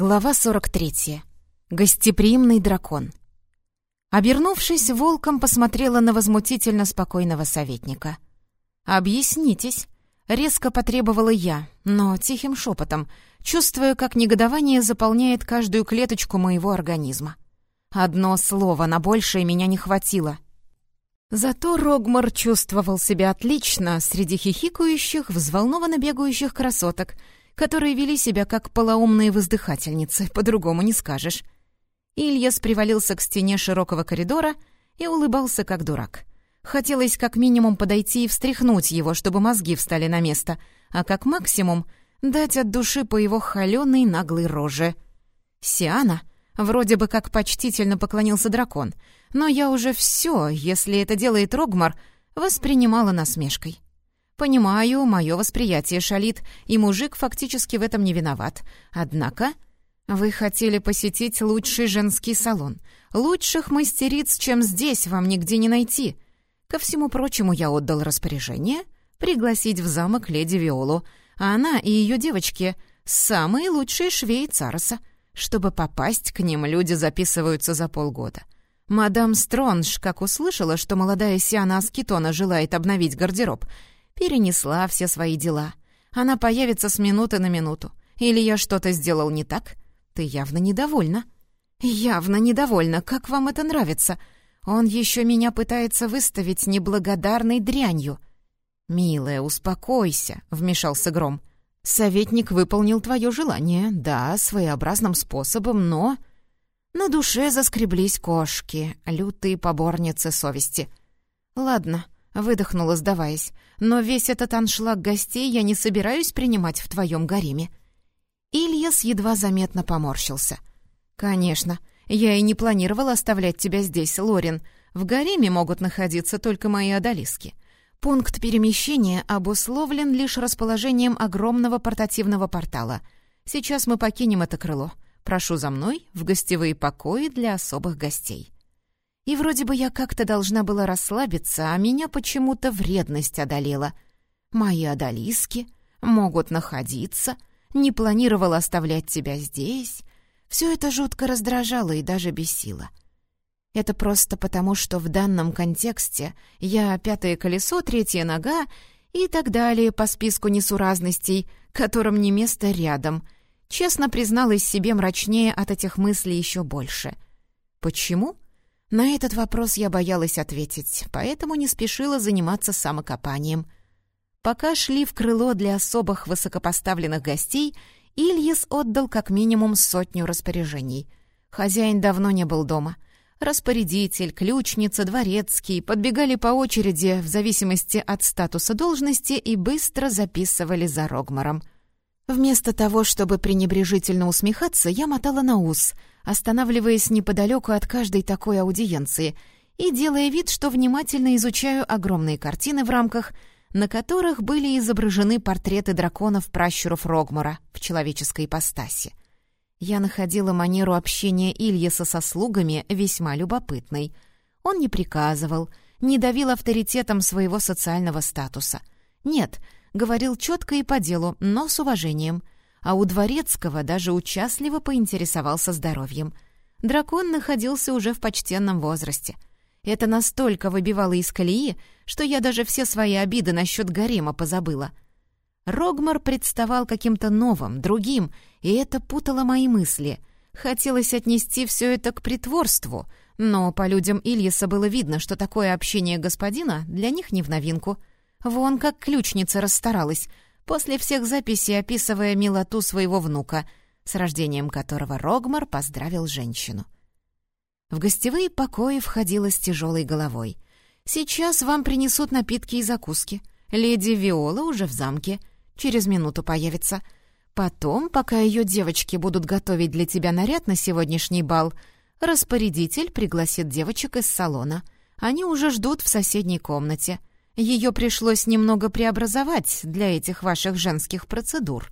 Глава 43. Гостеприимный дракон. Обернувшись, волком посмотрела на возмутительно спокойного советника. «Объяснитесь», — резко потребовала я, но тихим шепотом, чувствуя, как негодование заполняет каждую клеточку моего организма. Одно слово на большее меня не хватило. Зато Рогмар чувствовал себя отлично среди хихикающих, взволнованно бегающих красоток — которые вели себя как полоумные воздыхательницы, по-другому не скажешь. Ильяс привалился к стене широкого коридора и улыбался как дурак. Хотелось как минимум подойти и встряхнуть его, чтобы мозги встали на место, а как максимум дать от души по его холёной наглой роже. «Сиана?» Вроде бы как почтительно поклонился дракон, но я уже все, если это делает Рогмар, воспринимала насмешкой. Понимаю, мое восприятие шалит, и мужик фактически в этом не виноват. Однако вы хотели посетить лучший женский салон. Лучших мастериц, чем здесь, вам нигде не найти. Ко всему прочему, я отдал распоряжение пригласить в замок леди Виолу, а она и ее девочки — самые лучшие швеи Цароса. Чтобы попасть к ним, люди записываются за полгода. Мадам Стронж, как услышала, что молодая Сиана Аскетона желает обновить гардероб — перенесла все свои дела. Она появится с минуты на минуту. Или я что-то сделал не так? Ты явно недовольна». «Явно недовольна. Как вам это нравится? Он еще меня пытается выставить неблагодарной дрянью». «Милая, успокойся», — вмешался Гром. «Советник выполнил твое желание, да, своеобразным способом, но...» На душе заскреблись кошки, лютые поборницы совести. «Ладно, Выдохнула, сдаваясь. «Но весь этот аншлаг гостей я не собираюсь принимать в твоем гареме». Ильяс едва заметно поморщился. «Конечно. Я и не планировала оставлять тебя здесь, Лорин. В гареме могут находиться только мои одолиски. Пункт перемещения обусловлен лишь расположением огромного портативного портала. Сейчас мы покинем это крыло. Прошу за мной в гостевые покои для особых гостей». И вроде бы я как-то должна была расслабиться, а меня почему-то вредность одолела. Мои одолиски могут находиться, не планировала оставлять тебя здесь. Все это жутко раздражало и даже бесило. Это просто потому, что в данном контексте я пятое колесо, третья нога и так далее по списку несуразностей, которым не место рядом. Честно призналась себе мрачнее от этих мыслей еще больше. Почему? На этот вопрос я боялась ответить, поэтому не спешила заниматься самокопанием. Пока шли в крыло для особых высокопоставленных гостей, Ильяс отдал как минимум сотню распоряжений. Хозяин давно не был дома. Распорядитель, ключница, дворецкий подбегали по очереди в зависимости от статуса должности и быстро записывали за Рогмаром. Вместо того, чтобы пренебрежительно усмехаться, я мотала на ус — останавливаясь неподалеку от каждой такой аудиенции и делая вид, что внимательно изучаю огромные картины в рамках, на которых были изображены портреты драконов-пращуров Рогмара в человеческой ипостаси. Я находила манеру общения Ильяса со слугами весьма любопытной. Он не приказывал, не давил авторитетом своего социального статуса. Нет, говорил четко и по делу, но с уважением — а у Дворецкого даже участливо поинтересовался здоровьем. Дракон находился уже в почтенном возрасте. Это настолько выбивало из колеи, что я даже все свои обиды насчет гарема позабыла. Рогмар представал каким-то новым, другим, и это путало мои мысли. Хотелось отнести все это к притворству, но по людям Ильяса было видно, что такое общение господина для них не в новинку. Вон как ключница расстаралась — после всех записей описывая милоту своего внука, с рождением которого Рогмар поздравил женщину. В гостевые покои входила с тяжелой головой. «Сейчас вам принесут напитки и закуски. Леди Виола уже в замке. Через минуту появится. Потом, пока ее девочки будут готовить для тебя наряд на сегодняшний бал, распорядитель пригласит девочек из салона. Они уже ждут в соседней комнате. Ее пришлось немного преобразовать для этих ваших женских процедур».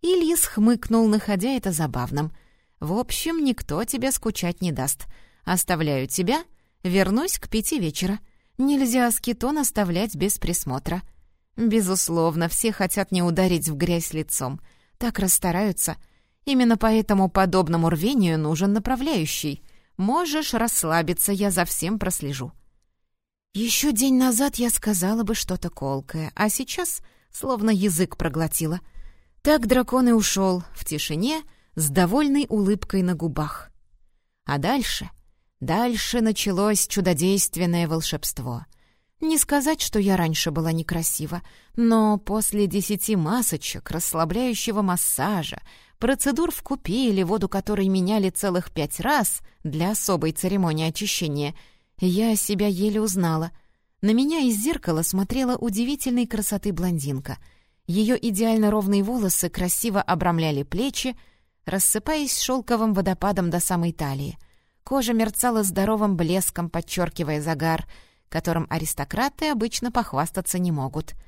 Ильис хмыкнул, находя это забавным. «В общем, никто тебе скучать не даст. Оставляю тебя, вернусь к пяти вечера. Нельзя скитон оставлять без присмотра». Безусловно, все хотят не ударить в грязь лицом. Так расстараются. Именно поэтому подобному рвению нужен направляющий. Можешь расслабиться, я за всем прослежу. Еще день назад я сказала бы что-то колкое, а сейчас словно язык проглотила. Так дракон и ушел в тишине с довольной улыбкой на губах. А дальше... Дальше началось чудодейственное волшебство. Не сказать, что я раньше была некрасива, но после десяти масочек, расслабляющего массажа, процедур в купе воду которой меняли целых пять раз для особой церемонии очищения, я себя еле узнала. На меня из зеркала смотрела удивительной красоты блондинка. Ее идеально ровные волосы красиво обрамляли плечи, рассыпаясь шелковым водопадом до самой талии. Кожа мерцала здоровым блеском, подчеркивая загар, которым аристократы обычно похвастаться не могут —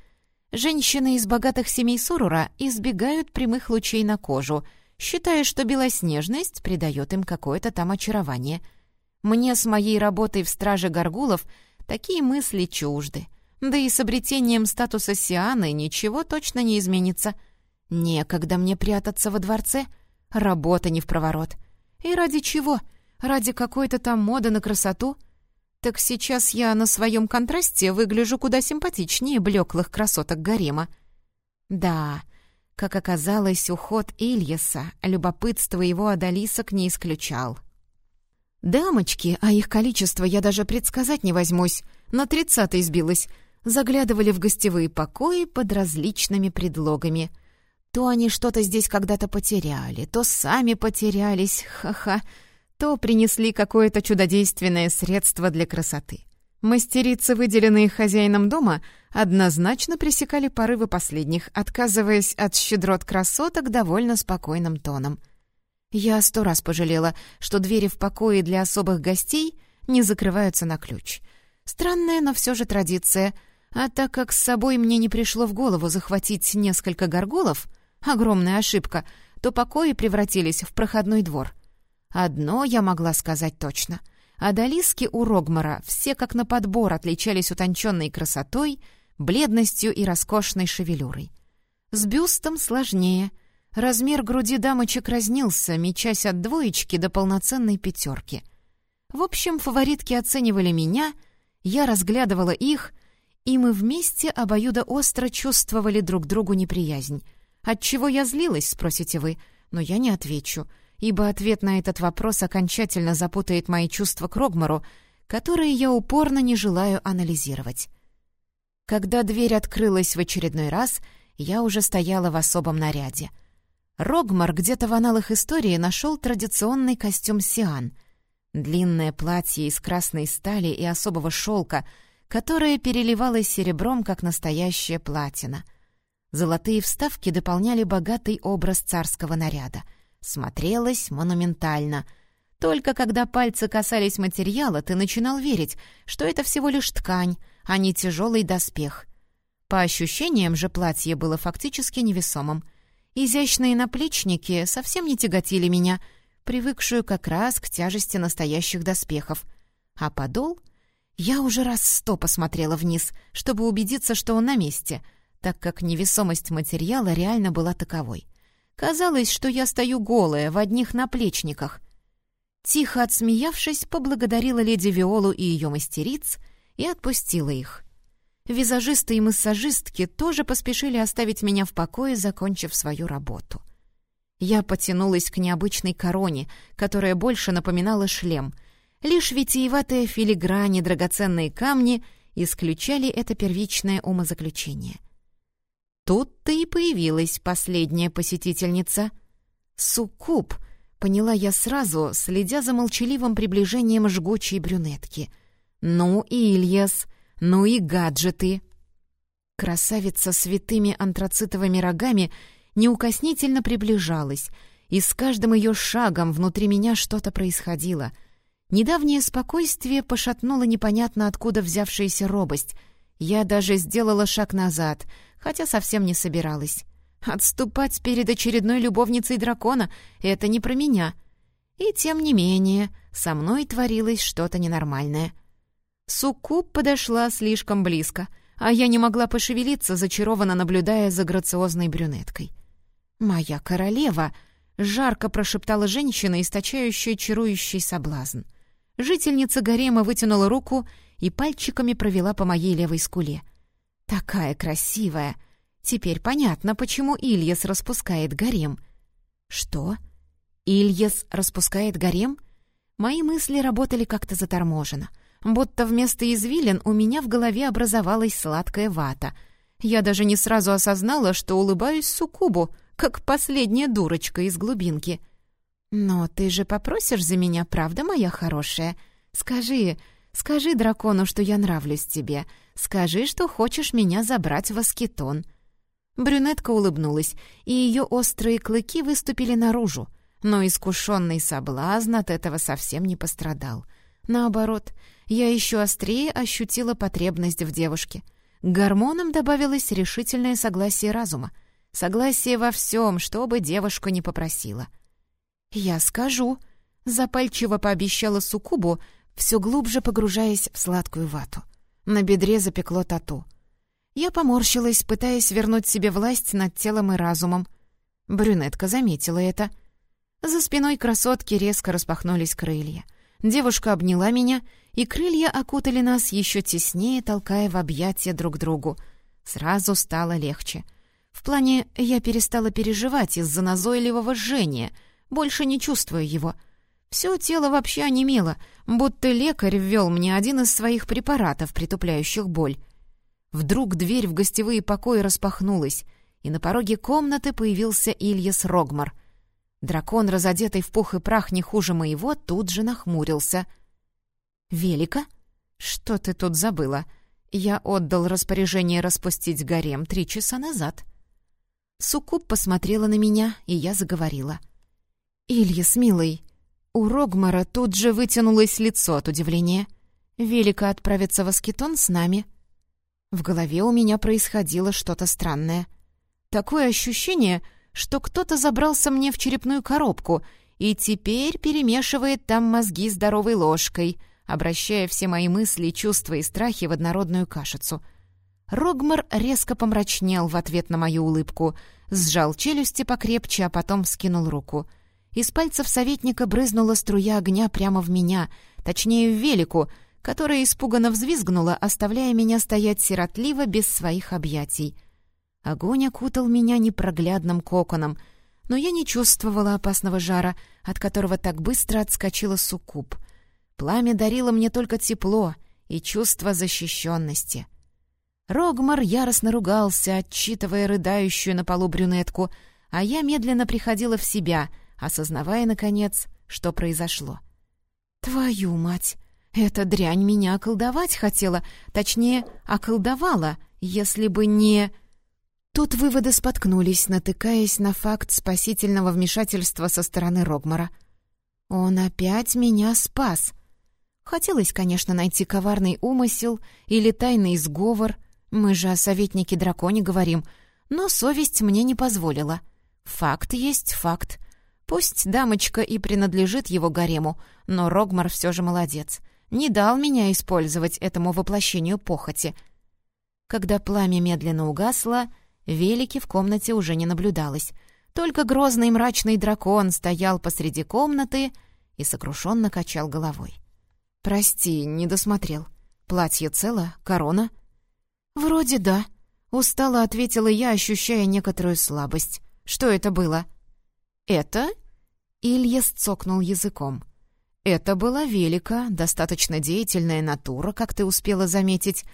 Женщины из богатых семей Сурура избегают прямых лучей на кожу, считая, что белоснежность придает им какое-то там очарование. Мне с моей работой в Страже Горгулов такие мысли чужды. Да и с обретением статуса Сианы ничего точно не изменится. Некогда мне прятаться во дворце. Работа не в проворот. И ради чего? Ради какой-то там моды на красоту — так сейчас я на своем контрасте выгляжу куда симпатичнее блеклых красоток гарема. Да, как оказалось, уход Ильяса любопытство его одолисок не исключал. Дамочки, а их количество я даже предсказать не возьмусь, на тридцатый сбилась, заглядывали в гостевые покои под различными предлогами. То они что-то здесь когда-то потеряли, то сами потерялись, ха-ха, то принесли какое-то чудодейственное средство для красоты. Мастерицы, выделенные хозяином дома, однозначно пресекали порывы последних, отказываясь от щедрот красоток довольно спокойным тоном. Я сто раз пожалела, что двери в покое для особых гостей не закрываются на ключ. Странная, но все же традиция. А так как с собой мне не пришло в голову захватить несколько горголов, огромная ошибка, то покои превратились в проходной двор. Одно я могла сказать точно. Адалиски у Рогмара все как на подбор отличались утонченной красотой, бледностью и роскошной шевелюрой. С бюстом сложнее. Размер груди дамочек разнился, мечась от двоечки до полноценной пятерки. В общем, фаворитки оценивали меня, я разглядывала их, и мы вместе обоюдоостро чувствовали друг другу неприязнь. Отчего я злилась, спросите вы, но я не отвечу — ибо ответ на этот вопрос окончательно запутает мои чувства к Рогмару, которые я упорно не желаю анализировать. Когда дверь открылась в очередной раз, я уже стояла в особом наряде. Рогмар где-то в аналах истории нашел традиционный костюм сиан. Длинное платье из красной стали и особого шелка, которое переливалось серебром, как настоящая платина. Золотые вставки дополняли богатый образ царского наряда — смотрелась монументально. Только когда пальцы касались материала, ты начинал верить, что это всего лишь ткань, а не тяжелый доспех. По ощущениям же платье было фактически невесомым. Изящные наплечники совсем не тяготили меня, привыкшую как раз к тяжести настоящих доспехов. А подол? Я уже раз сто посмотрела вниз, чтобы убедиться, что он на месте, так как невесомость материала реально была таковой. Казалось, что я стою голая, в одних наплечниках. Тихо отсмеявшись, поблагодарила леди Виолу и ее мастериц и отпустила их. Визажисты и массажистки тоже поспешили оставить меня в покое, закончив свою работу. Я потянулась к необычной короне, которая больше напоминала шлем. Лишь витиеватые филиграни, драгоценные камни исключали это первичное умозаключение. Тут-то и появилась последняя посетительница. «Суккуб», — поняла я сразу, следя за молчаливым приближением жгучей брюнетки. «Ну Ильяс, ну и гаджеты». Красавица с витыми антрацитовыми рогами неукоснительно приближалась, и с каждым ее шагом внутри меня что-то происходило. Недавнее спокойствие пошатнуло непонятно откуда взявшаяся робость. Я даже сделала шаг назад — хотя совсем не собиралась. Отступать перед очередной любовницей дракона — это не про меня. И тем не менее, со мной творилось что-то ненормальное. Суккуб подошла слишком близко, а я не могла пошевелиться, зачарованно наблюдая за грациозной брюнеткой. «Моя королева!» Жарко прошептала женщина, источающая чарующий соблазн. Жительница гарема вытянула руку и пальчиками провела по моей левой скуле. «Такая красивая! Теперь понятно, почему Ильяс распускает гарем». «Что? Ильяс распускает гарем?» Мои мысли работали как-то заторможенно. Будто вместо извилин у меня в голове образовалась сладкая вата. Я даже не сразу осознала, что улыбаюсь суккубу, как последняя дурочка из глубинки. «Но ты же попросишь за меня, правда, моя хорошая? Скажи, скажи дракону, что я нравлюсь тебе. Скажи, что хочешь меня забрать в аскетон». Брюнетка улыбнулась, и ее острые клыки выступили наружу. Но искушенный соблазн от этого совсем не пострадал. Наоборот, я еще острее ощутила потребность в девушке. К гормонам добавилось решительное согласие разума. Согласие во всем, что бы девушка не попросила. «Я скажу», — запальчиво пообещала Сукубу, все глубже погружаясь в сладкую вату. На бедре запекло тату. Я поморщилась, пытаясь вернуть себе власть над телом и разумом. Брюнетка заметила это. За спиной красотки резко распахнулись крылья. Девушка обняла меня, и крылья окутали нас еще теснее, толкая в объятия друг другу. Сразу стало легче. В плане я перестала переживать из-за назойливого жжения, больше не чувствую его. Все тело вообще онемело, будто лекарь ввел мне один из своих препаратов, притупляющих боль. Вдруг дверь в гостевые покои распахнулась, и на пороге комнаты появился Ильяс Рогмар. Дракон, разодетый в пух и прах не хуже моего, тут же нахмурился. «Велика? Что ты тут забыла? Я отдал распоряжение распустить гарем три часа назад». Суккуб посмотрела на меня, и я заговорила. «Ильяс, милый». У Рогмара тут же вытянулось лицо от удивления. «Велика отправится в Аскетон с нами». В голове у меня происходило что-то странное. Такое ощущение, что кто-то забрался мне в черепную коробку и теперь перемешивает там мозги здоровой ложкой, обращая все мои мысли, чувства и страхи в однородную кашицу. Рогмар резко помрачнел в ответ на мою улыбку, сжал челюсти покрепче, а потом вскинул руку. Из пальцев советника брызнула струя огня прямо в меня, точнее, в велику — которая испуганно взвизгнула, оставляя меня стоять сиротливо без своих объятий. Огонь окутал меня непроглядным коконом, но я не чувствовала опасного жара, от которого так быстро отскочила суккуб. Пламя дарило мне только тепло и чувство защищенности. Рогмар яростно ругался, отчитывая рыдающую на полу брюнетку, а я медленно приходила в себя, осознавая, наконец, что произошло. «Твою мать!» Эта дрянь меня околдовать хотела, точнее, околдовала, если бы не... Тут выводы споткнулись, натыкаясь на факт спасительного вмешательства со стороны Рогмара. Он опять меня спас. Хотелось, конечно, найти коварный умысел или тайный сговор, мы же о советнике драконе говорим, но совесть мне не позволила. Факт есть факт. Пусть дамочка и принадлежит его гарему, но Рогмар все же молодец — не дал меня использовать этому воплощению похоти. Когда пламя медленно угасло, велики в комнате уже не наблюдалось. Только грозный мрачный дракон стоял посреди комнаты и сокрушенно качал головой. «Прости, не досмотрел. Платье цело? Корона?» «Вроде да», — устало ответила я, ощущая некоторую слабость. «Что это было?» «Это?» Илья цокнул языком. Это была Велика, достаточно деятельная натура, как ты успела заметить.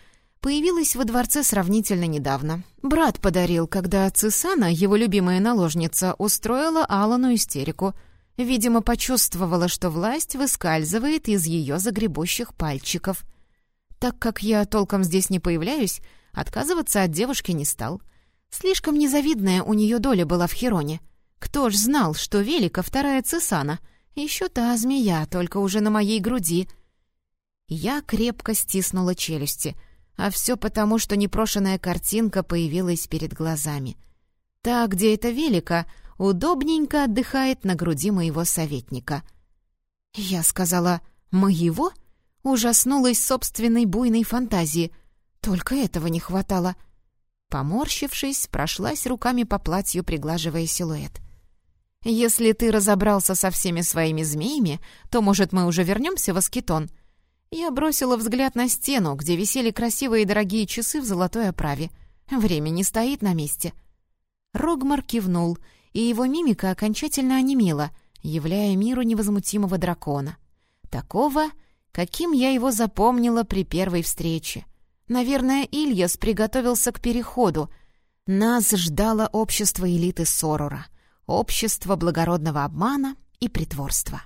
Появилась во дворце сравнительно недавно. Брат подарил, когда Цисана, его любимая наложница, устроила Алану истерику. Видимо, почувствовала, что власть выскальзывает из ее загребущих пальчиков. Так как я толком здесь не появляюсь, отказываться от девушки не стал. Слишком незавидная у нее доля была в Хероне. Кто ж знал, что Велика вторая Цисана — еще та змея, только уже на моей груди. Я крепко стиснула челюсти, а все потому, что непрошенная картинка появилась перед глазами. Та, где это велика, удобненько отдыхает на груди моего советника. Я сказала «моего?» Ужаснулась собственной буйной фантазии. Только этого не хватало. Поморщившись, прошлась руками по платью, приглаживая силуэт. Если ты разобрался со всеми своими змеями, то, может, мы уже вернемся в Аскетон?» Я бросила взгляд на стену, где висели красивые дорогие часы в золотой оправе. Время не стоит на месте. Рогмар кивнул, и его мимика окончательно онемела, являя миру невозмутимого дракона. Такого, каким я его запомнила при первой встрече. Наверное, Ильяс приготовился к переходу. Нас ждало общество элиты Сорора, общество благородного обмана и притворства.